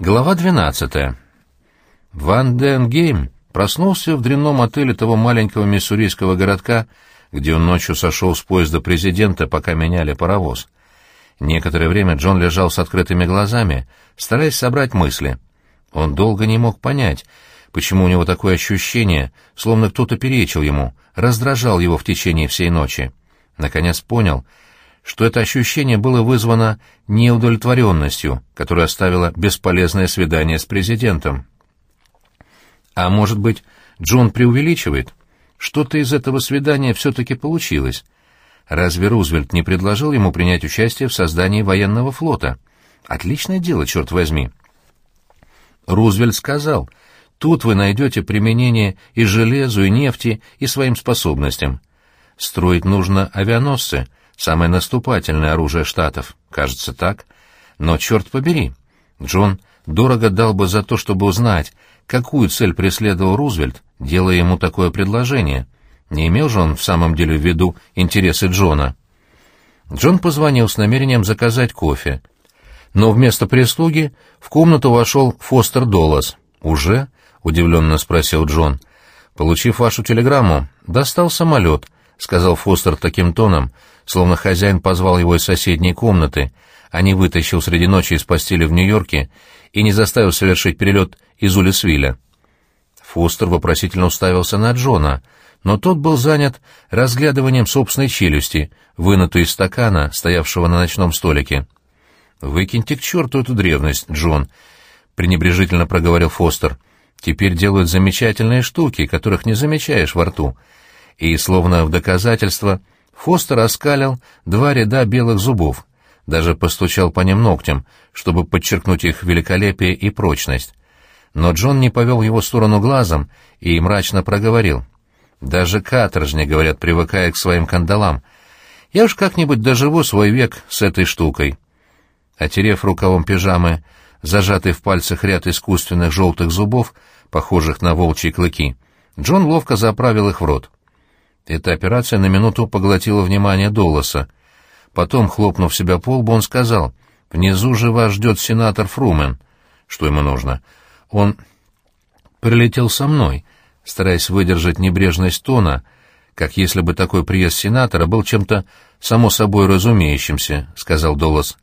Глава 12. Ван Ден Гейм проснулся в дрянном отеле того маленького миссурийского городка, где он ночью сошел с поезда президента, пока меняли паровоз. Некоторое время Джон лежал с открытыми глазами, стараясь собрать мысли. Он долго не мог понять, почему у него такое ощущение, словно кто-то перечил ему, раздражал его в течение всей ночи. Наконец понял — что это ощущение было вызвано неудовлетворенностью, которая оставила бесполезное свидание с президентом. А может быть, Джон преувеличивает? Что-то из этого свидания все-таки получилось. Разве Рузвельт не предложил ему принять участие в создании военного флота? Отличное дело, черт возьми. Рузвельт сказал, тут вы найдете применение и железу, и нефти, и своим способностям. Строить нужно авианосцы — самое наступательное оружие Штатов. Кажется так. Но черт побери, Джон дорого дал бы за то, чтобы узнать, какую цель преследовал Рузвельт, делая ему такое предложение. Не имел же он в самом деле в виду интересы Джона. Джон позвонил с намерением заказать кофе. Но вместо прислуги в комнату вошел Фостер Доллас. «Уже?» — удивленно спросил Джон. «Получив вашу телеграмму, достал самолет», — сказал Фостер таким тоном, словно хозяин позвал его из соседней комнаты, а не вытащил среди ночи из постели в Нью-Йорке и не заставил совершить перелет из Улисвилля. Фостер вопросительно уставился на Джона, но тот был занят разглядыванием собственной челюсти, вынутой из стакана, стоявшего на ночном столике. «Выкиньте к черту эту древность, Джон», — пренебрежительно проговорил Фостер. «Теперь делают замечательные штуки, которых не замечаешь во рту». И, словно в доказательство, — Фостер оскалил два ряда белых зубов, даже постучал по ним ногтем, чтобы подчеркнуть их великолепие и прочность. Но Джон не повел его сторону глазом и мрачно проговорил. «Даже каторжни, — говорят, привыкая к своим кандалам. Я уж как-нибудь доживу свой век с этой штукой». Отерев рукавом пижамы, зажатый в пальцах ряд искусственных желтых зубов, похожих на волчьи клыки, Джон ловко заправил их в рот. Эта операция на минуту поглотила внимание Долоса. Потом, хлопнув себя по лбу, он сказал, «Внизу же вас ждет сенатор Фрумен». Что ему нужно? Он прилетел со мной, стараясь выдержать небрежность тона, как если бы такой приезд сенатора был чем-то само собой разумеющимся, — сказал Долос.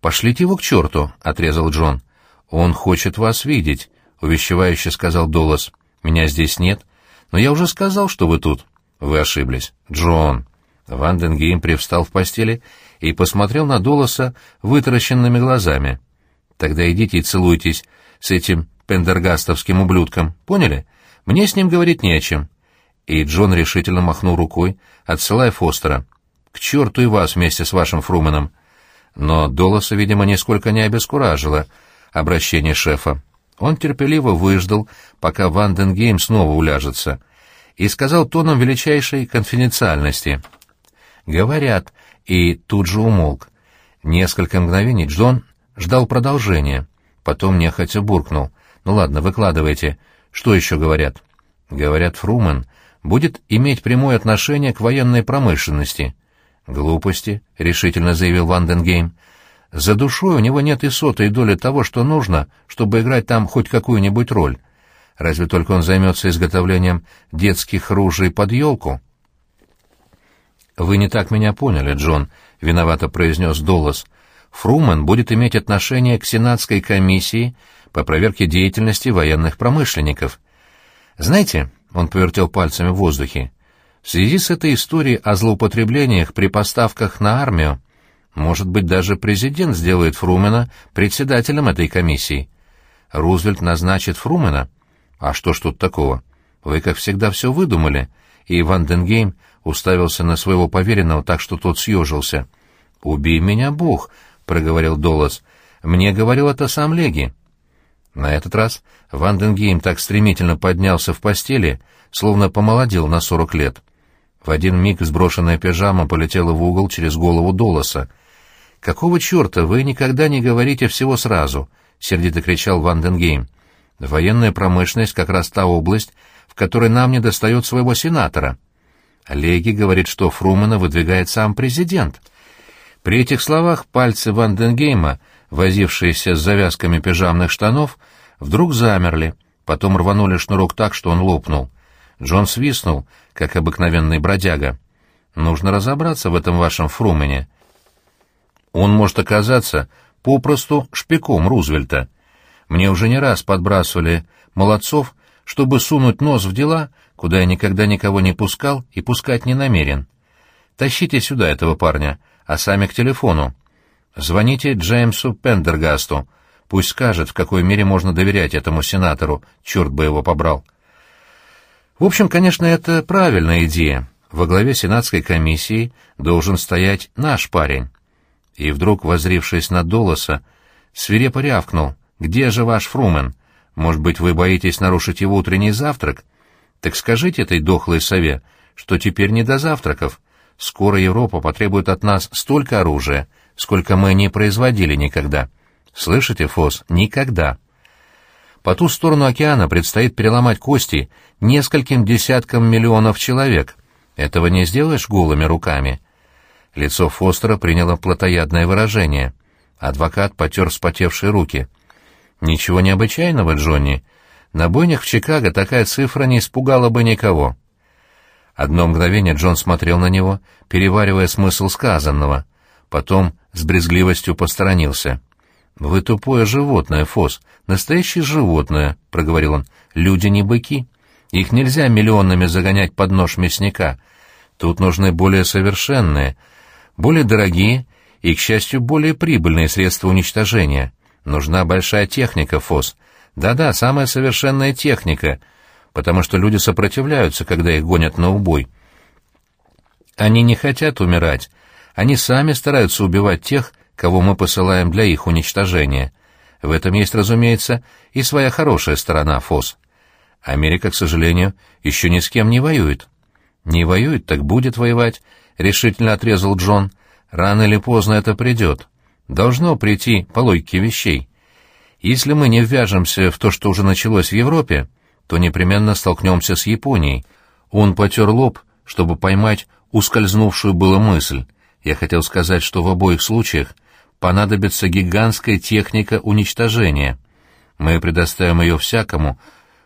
«Пошлите его к черту», — отрезал Джон. «Он хочет вас видеть», — увещевающе сказал Долос. «Меня здесь нет, но я уже сказал, что вы тут». Вы ошиблись. Джон. Ванденгейм привстал в постели и посмотрел на Долоса вытаращенными глазами. Тогда идите и целуйтесь с этим пендергастовским ублюдком. Поняли? Мне с ним говорить не о чем. И Джон решительно махнул рукой, отсылая Фостера. К черту и вас вместе с вашим Фруменом. Но Долоса, видимо, нисколько не обескуражило обращение шефа. Он терпеливо выждал, пока Ванденгейм снова уляжется — и сказал тоном величайшей конфиденциальности. «Говорят», и тут же умолк. Несколько мгновений Джон ждал продолжения, потом нехотя буркнул. «Ну ладно, выкладывайте. Что еще говорят?» «Говорят, Фрумен будет иметь прямое отношение к военной промышленности». «Глупости», — решительно заявил Ванденгейм. «За душой у него нет и сотой доли того, что нужно, чтобы играть там хоть какую-нибудь роль. Разве только он займется изготовлением детских ружей под елку? «Вы не так меня поняли, Джон», — виновато произнес Доллас. «Фрумен будет иметь отношение к Сенатской комиссии по проверке деятельности военных промышленников. Знаете, — он повертел пальцами в воздухе, — в связи с этой историей о злоупотреблениях при поставках на армию, может быть, даже президент сделает Фрумена председателем этой комиссии. Рузвельт назначит Фрумена, «А что ж тут такого? Вы, как всегда, все выдумали». И Ванденгейм уставился на своего поверенного так, что тот съежился. «Убей меня, Бог!» — проговорил Долос. «Мне говорил это сам Леги». На этот раз Ванденгейм так стремительно поднялся в постели, словно помолодел на сорок лет. В один миг сброшенная пижама полетела в угол через голову Долоса. «Какого черта вы никогда не говорите всего сразу?» — сердито кричал Ванденгейм. Военная промышленность как раз та область, в которой нам не достает своего сенатора. Леги говорит, что Фрумана выдвигает сам президент. При этих словах пальцы Ванденгейма возившиеся с завязками пижамных штанов, вдруг замерли, потом рванули шнурок так, что он лопнул. Джон свистнул, как обыкновенный бродяга. «Нужно разобраться в этом вашем Фрумене. Он может оказаться попросту шпиком Рузвельта. Мне уже не раз подбрасывали молодцов, чтобы сунуть нос в дела, куда я никогда никого не пускал и пускать не намерен. Тащите сюда этого парня, а сами к телефону. Звоните Джеймсу Пендергасту. Пусть скажет, в какой мере можно доверять этому сенатору, черт бы его побрал. В общем, конечно, это правильная идея. Во главе сенатской комиссии должен стоять наш парень. И вдруг, возрившись на Долоса, свирепо рявкнул. «Где же ваш Фрумен? Может быть, вы боитесь нарушить его утренний завтрак? Так скажите этой дохлой сове, что теперь не до завтраков. Скоро Европа потребует от нас столько оружия, сколько мы не производили никогда. Слышите, Фос, никогда. По ту сторону океана предстоит переломать кости нескольким десяткам миллионов человек. Этого не сделаешь голыми руками. Лицо Фостера приняло плотоядное выражение. Адвокат потер вспотевшие руки. «Ничего необычайного, Джонни. На бойнях в Чикаго такая цифра не испугала бы никого». Одно мгновение Джон смотрел на него, переваривая смысл сказанного. Потом с брезгливостью посторонился. «Вы тупое животное, Фос, настоящее животное», — проговорил он. «Люди не быки. Их нельзя миллионами загонять под нож мясника. Тут нужны более совершенные, более дорогие и, к счастью, более прибыльные средства уничтожения. Нужна большая техника, Фос. Да-да, самая совершенная техника, потому что люди сопротивляются, когда их гонят на убой. Они не хотят умирать, они сами стараются убивать тех, кого мы посылаем для их уничтожения. В этом есть, разумеется, и своя хорошая сторона, Фос. Америка, к сожалению, еще ни с кем не воюет. Не воюет, так будет воевать, — решительно отрезал Джон. Рано или поздно это придет. Должно прийти по логике вещей. Если мы не ввяжемся в то, что уже началось в Европе, то непременно столкнемся с Японией. Он потер лоб, чтобы поймать ускользнувшую было мысль. Я хотел сказать, что в обоих случаях понадобится гигантская техника уничтожения. Мы предоставим ее всякому,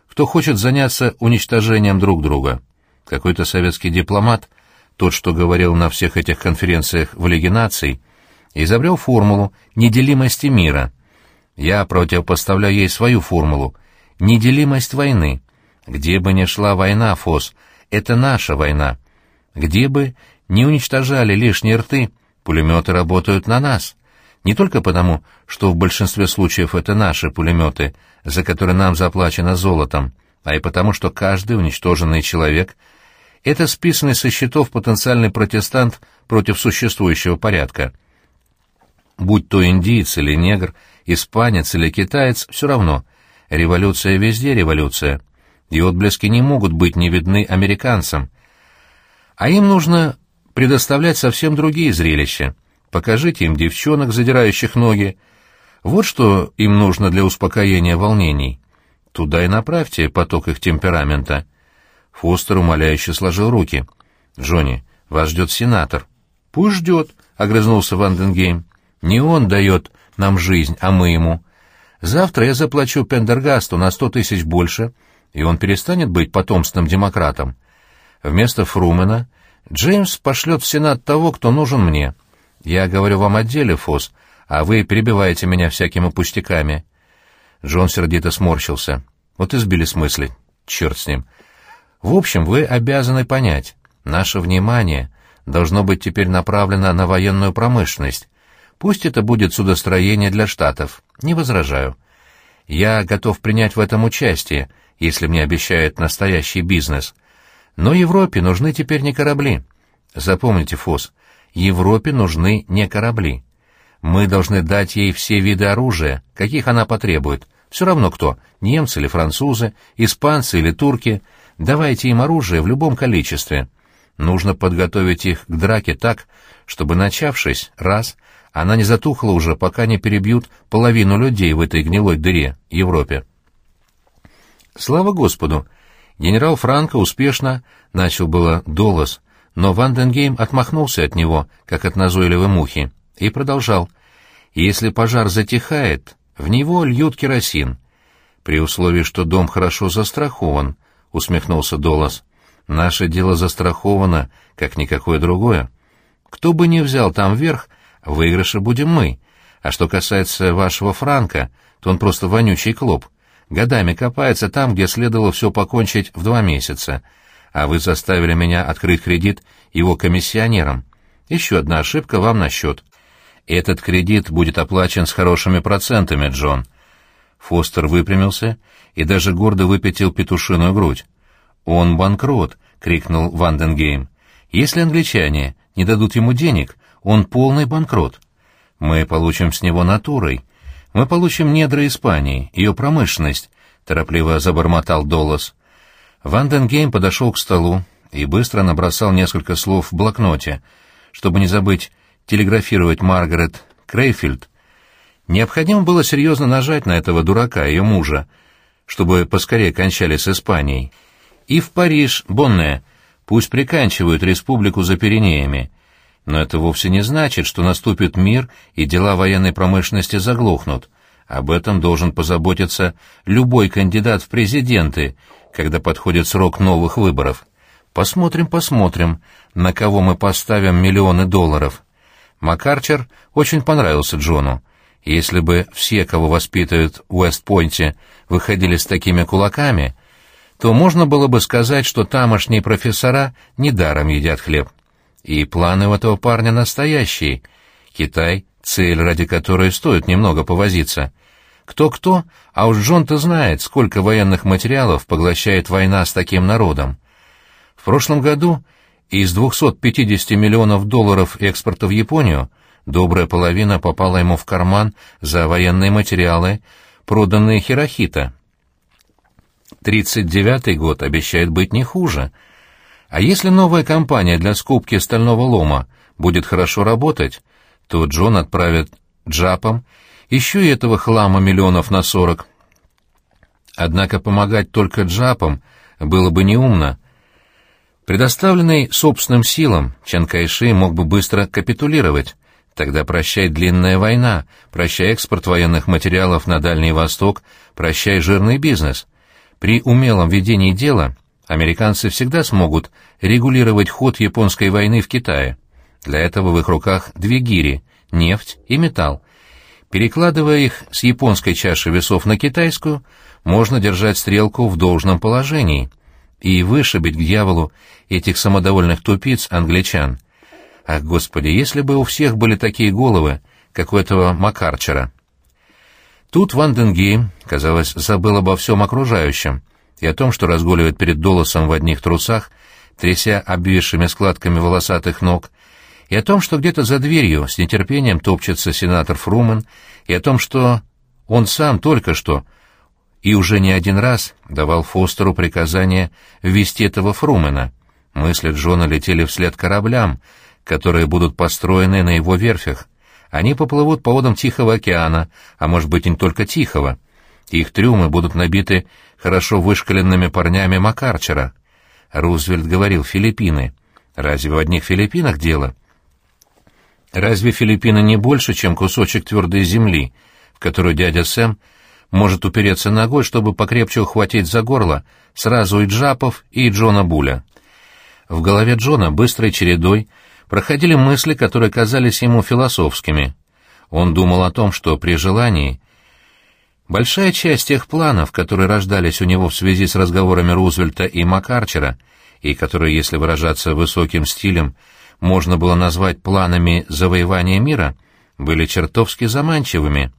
кто хочет заняться уничтожением друг друга. Какой-то советский дипломат, тот, что говорил на всех этих конференциях в Лиге наций, изобрел формулу неделимости мира. Я противопоставляю ей свою формулу — неделимость войны. Где бы ни шла война, ФОС, это наша война. Где бы не уничтожали лишние рты, пулеметы работают на нас. Не только потому, что в большинстве случаев это наши пулеметы, за которые нам заплачено золотом, а и потому, что каждый уничтоженный человек — это списанный со счетов потенциальный протестант против существующего порядка. Будь то индиец или негр, испанец или китаец, все равно. Революция везде революция. И отблески не могут быть не видны американцам. А им нужно предоставлять совсем другие зрелища — покажите им девчонок, задирающих ноги. Вот что им нужно для успокоения волнений. Туда и направьте поток их темперамента. Фостер умоляюще сложил руки. «Джонни, вас ждет сенатор». «Пусть ждет», — огрызнулся Ванденгейм. «Не он дает нам жизнь, а мы ему. Завтра я заплачу Пендергасту на сто тысяч больше, и он перестанет быть потомственным демократом. Вместо Фрумена Джеймс пошлет в Сенат того, кто нужен мне. Я говорю вам о деле, Фос, а вы перебиваете меня всякими пустяками. Джон сердито сморщился. Вот и сбили с мысли. Черт с ним. В общем, вы обязаны понять. Наше внимание должно быть теперь направлено на военную промышленность. Пусть это будет судостроение для Штатов. Не возражаю. Я готов принять в этом участие, если мне обещают настоящий бизнес. Но Европе нужны теперь не корабли. Запомните, Фос, Европе нужны не корабли. Мы должны дать ей все виды оружия, каких она потребует. Все равно кто, немцы или французы, испанцы или турки. Давайте им оружие в любом количестве. Нужно подготовить их к драке так, чтобы, начавшись, раз, она не затухла уже, пока не перебьют половину людей в этой гнилой дыре, Европе. Слава Господу! Генерал Франко успешно начал было Долос, но Ванденгейм отмахнулся от него, как от назойливой мухи, и продолжал. Если пожар затихает, в него льют керосин. При условии, что дом хорошо застрахован, — усмехнулся Долос. Наше дело застраховано, как никакое другое. Кто бы ни взял там верх, выигрыша будем мы. А что касается вашего Франка, то он просто вонючий клоп. Годами копается там, где следовало все покончить в два месяца. А вы заставили меня открыть кредит его комиссионерам. Еще одна ошибка вам на счет. Этот кредит будет оплачен с хорошими процентами, Джон. Фостер выпрямился и даже гордо выпятил петушиную грудь. «Он банкрот!» — крикнул Ванденгейм. «Если англичане не дадут ему денег, он полный банкрот. Мы получим с него натурой. Мы получим недра Испании, ее промышленность», — торопливо забормотал Доллас. Ванденгейм подошел к столу и быстро набросал несколько слов в блокноте, чтобы не забыть телеграфировать Маргарет Крейфилд. Необходимо было серьезно нажать на этого дурака, ее мужа, чтобы поскорее кончали с Испанией. И в Париж, Бонне, пусть приканчивают республику за Пиренеями. Но это вовсе не значит, что наступит мир и дела военной промышленности заглохнут. Об этом должен позаботиться любой кандидат в президенты, когда подходит срок новых выборов. Посмотрим, посмотрим, на кого мы поставим миллионы долларов. Макарчер очень понравился Джону. Если бы все, кого воспитывают в Уэст-Пойнте, выходили с такими кулаками, то можно было бы сказать, что тамошние профессора недаром едят хлеб. И планы у этого парня настоящие. Китай — цель, ради которой стоит немного повозиться. Кто-кто, а уж Джон-то знает, сколько военных материалов поглощает война с таким народом. В прошлом году из 250 миллионов долларов экспорта в Японию добрая половина попала ему в карман за военные материалы, проданные Хирохита. 39-й год обещает быть не хуже. А если новая компания для скупки стального лома будет хорошо работать, то Джон отправит джапам еще и этого хлама миллионов на сорок. Однако помогать только джапам было бы неумно. Предоставленный собственным силам, Чан Кайши мог бы быстро капитулировать. Тогда прощай длинная война, прощай экспорт военных материалов на Дальний Восток, прощай жирный бизнес. При умелом ведении дела американцы всегда смогут регулировать ход японской войны в Китае. Для этого в их руках две гири — нефть и металл. Перекладывая их с японской чаши весов на китайскую, можно держать стрелку в должном положении и вышибить к дьяволу этих самодовольных тупиц англичан. Ах, Господи, если бы у всех были такие головы, как у этого Макарчера! Тут Ванденгейм, казалось, забыл обо всем окружающем и о том, что разгуливает перед Долосом в одних трусах, тряся обвисшими складками волосатых ног, и о том, что где-то за дверью с нетерпением топчется сенатор Фрумен, и о том, что он сам только что и уже не один раз давал Фостеру приказание ввести этого Фрумена. Мысли Джона летели вслед кораблям, которые будут построены на его верфях. Они поплывут по водам Тихого океана, а может быть не только Тихого. Их трюмы будут набиты хорошо вышкаленными парнями Макарчера. Рузвельт говорил «Филиппины». Разве в одних Филиппинах дело? Разве Филиппины не больше, чем кусочек твердой земли, в которую дядя Сэм может упереться ногой, чтобы покрепче ухватить за горло сразу и Джапов, и Джона Буля? В голове Джона быстрой чередой проходили мысли, которые казались ему философскими. Он думал о том, что при желании большая часть тех планов, которые рождались у него в связи с разговорами Рузвельта и Макарчера, и которые, если выражаться высоким стилем, можно было назвать планами завоевания мира, были чертовски заманчивыми.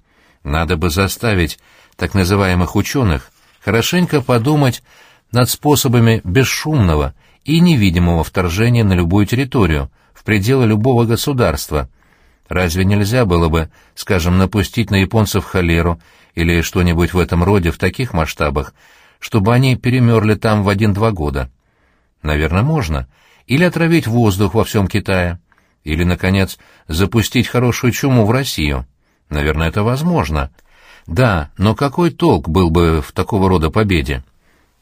Надо бы заставить так называемых ученых хорошенько подумать над способами бесшумного и невидимого вторжения на любую территорию, в пределы любого государства. Разве нельзя было бы, скажем, напустить на японцев холеру или что-нибудь в этом роде в таких масштабах, чтобы они перемерли там в один-два года? Наверное, можно. Или отравить воздух во всем Китае. Или, наконец, запустить хорошую чуму в Россию. Наверное, это возможно. Да, но какой толк был бы в такого рода победе?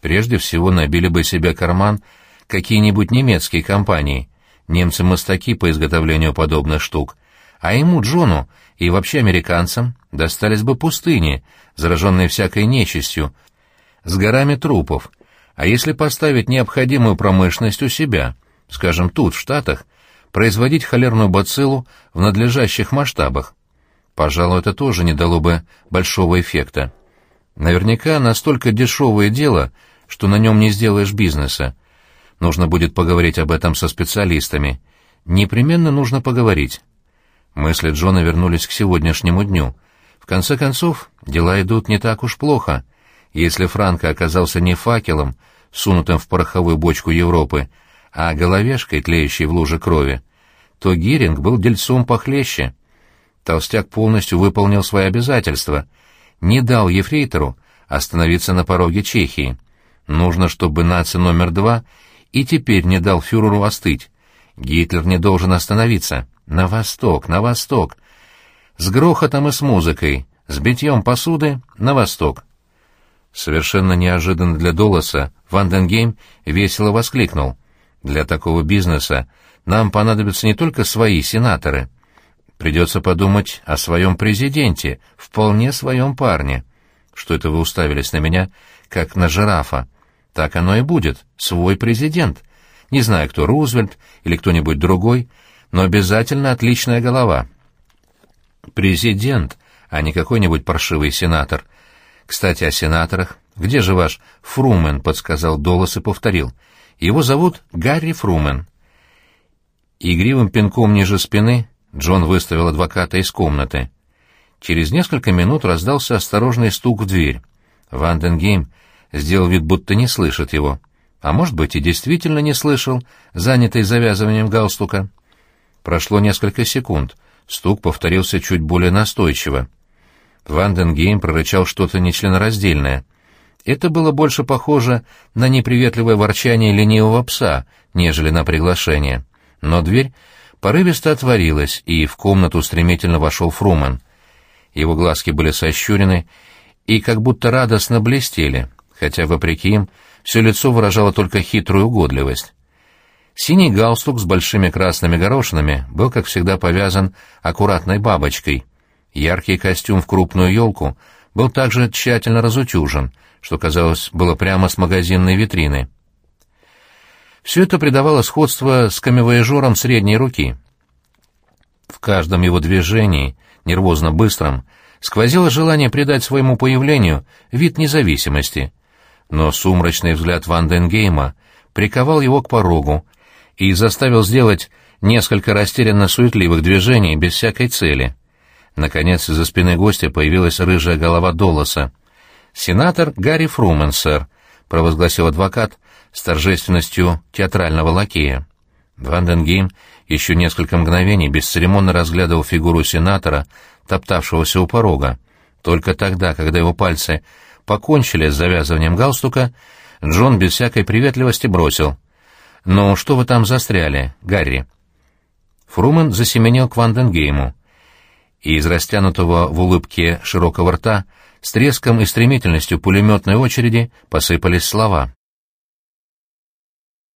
Прежде всего набили бы себе карман какие-нибудь немецкие компании, Немцы мастаки по изготовлению подобных штук, А ему, Джону, и вообще американцам, достались бы пустыни, зараженные всякой нечистью, с горами трупов. А если поставить необходимую промышленность у себя, скажем, тут, в Штатах, производить холерную бациллу в надлежащих масштабах? Пожалуй, это тоже не дало бы большого эффекта. Наверняка настолько дешевое дело, что на нем не сделаешь бизнеса. Нужно будет поговорить об этом со специалистами. Непременно нужно поговорить. Мысли Джона вернулись к сегодняшнему дню. В конце концов, дела идут не так уж плохо. Если Франко оказался не факелом, сунутым в пороховую бочку Европы, а головешкой, тлеющей в луже крови, то Гиринг был дельцом похлеще. Толстяк полностью выполнил свои обязательства, не дал ефрейтору остановиться на пороге Чехии. Нужно, чтобы наци номер два и теперь не дал фюреру остыть. Гитлер не должен остановиться. На восток, на восток. С грохотом и с музыкой, с битьем посуды на восток. Совершенно неожиданно для Долоса Ванденгейм весело воскликнул. «Для такого бизнеса нам понадобятся не только свои сенаторы. Придется подумать о своем президенте, вполне своем парне. Что это вы уставились на меня, как на жирафа? Так оно и будет, свой президент. Не знаю, кто Рузвельт или кто-нибудь другой, но обязательно отличная голова. Президент, а не какой-нибудь паршивый сенатор. Кстати, о сенаторах. Где же ваш Фрумен, подсказал Долос и повторил. Его зовут Гарри Фрумен. Игривым пинком ниже спины Джон выставил адвоката из комнаты. Через несколько минут раздался осторожный стук в дверь. Ванденгейм сделал вид, будто не слышит его. А может быть, и действительно не слышал, занятый завязыванием галстука. Прошло несколько секунд. Стук повторился чуть более настойчиво. Ванденгейм прорычал что-то нечленораздельное. Это было больше похоже на неприветливое ворчание ленивого пса, нежели на приглашение. Но дверь порывисто отворилась, и в комнату стремительно вошел Фрумен. Его глазки были сощурены и как будто радостно блестели, хотя, вопреки им, все лицо выражало только хитрую угодливость. Синий галстук с большими красными горошинами был, как всегда, повязан аккуратной бабочкой. Яркий костюм в крупную елку был также тщательно разутюжен, что, казалось, было прямо с магазинной витрины. Все это придавало сходство с камевояжером средней руки. В каждом его движении, нервозно быстром, сквозило желание придать своему появлению вид независимости. Но сумрачный взгляд Ванденгейма приковал его к порогу, и заставил сделать несколько растерянно суетливых движений без всякой цели. Наконец, из-за спины гостя появилась рыжая голова Долоса. «Сенатор Гарри Фрумен, сэр», — провозгласил адвокат с торжественностью театрального лакея. Ванденгейм еще несколько мгновений бесцеремонно разглядывал фигуру сенатора, топтавшегося у порога. Только тогда, когда его пальцы покончили с завязыванием галстука, Джон без всякой приветливости бросил — «Ну, что вы там застряли, Гарри?» Фрумен засеменил к Ванденгейму, и из растянутого в улыбке широкого рта с треском и стремительностью пулеметной очереди посыпались слова.